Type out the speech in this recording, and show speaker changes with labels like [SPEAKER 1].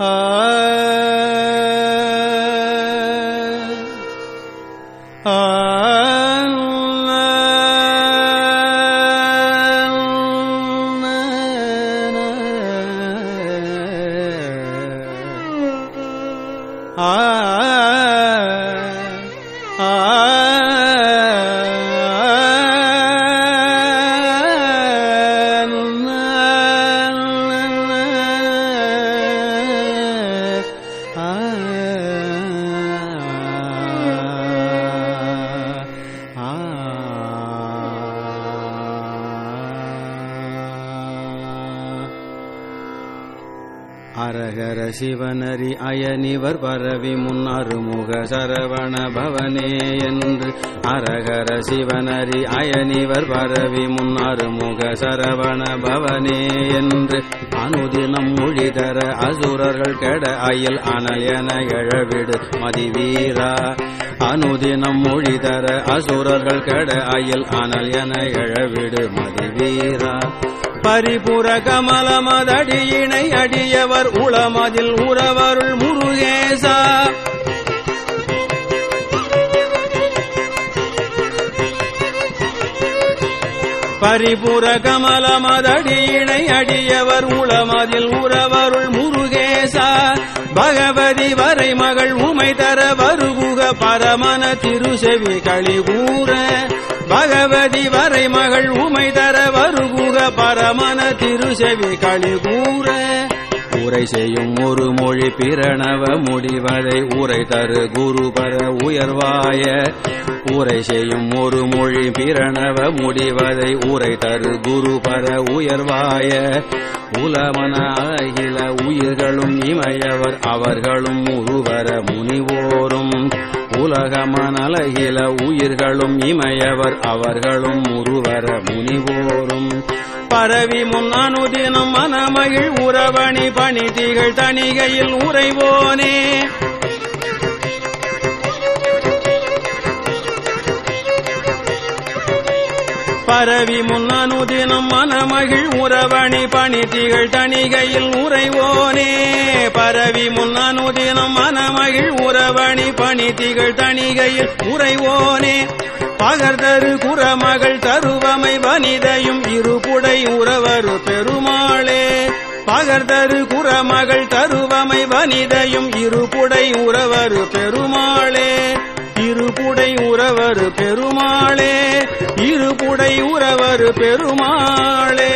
[SPEAKER 1] ஆ அரகர சிவனரி அயனிவர் பரவி முன்னருமுக சரவண பவனே என்று. அரகர சிவனரி அயனிவர் பரவி முன்னருமுக சரவண பவனே என்று. அனுதினம் மொழி தர அசுரர்கள் கெட அயில் அனயன எழவிடு மதிவீரா. அனுதினம் மொழி தர அசுரர்கள் கெட அயில் அனல் என எழவிடு மதிவீரா. பரிபுர கமலமதடியினை அடியவர் உளமதில் உறவருள் முருகேசா. பரிபுர கமலமதடியினை அடியவர் உளமதில் உறவருள் முருகேசா. பகவதி வரை மகள் உமை தர வருகுக பரமன திருசெவி களிகூற பகவதி வரை மகள் உமை தர வருகு பரமன திருசெவி களிகூற உரை செய்யும் ஒரு மொழி பிரணவ முடிவதை உரை தரு குரு பர உயர்வாய. உரை செய்யும் ஒரு மொழி பிரணவ முடிவதை உரை தரு குரு பர உயர்வாய. உலமன அகில உயிர்களும் இமையவர் அவர்களும் உருவர முனிவோரும். உலகமனலகில உயிர்களும் இமையவர் அவர்களும் உருவர முனிவோரும். பரவி முன் அனுதினம் மனமகிழ் உறவணி பணி திகழ் தணிகையில் உறைவோனே. பரவி முன்னனு தினம் மனமகிழ் உறவணி பணி திகழ் தணிகையில் உறைவோனே. பரவி முன்னனு தினம் மனமகிழ் உறவணி பணி திகழ் தணிகையில் உறைவோனே. பகர்தரு குறமகள் தருவமை வனிதையும் இருபுடை உறவரு பெருமாளே. பகர்தரு குறமகள் தருவமை வனிதையும் இருபுடை உறவரு பெருமாளே. இருபுடை உறவரு பெருமாளே. இருபுடை உறவர் பெருமாளே.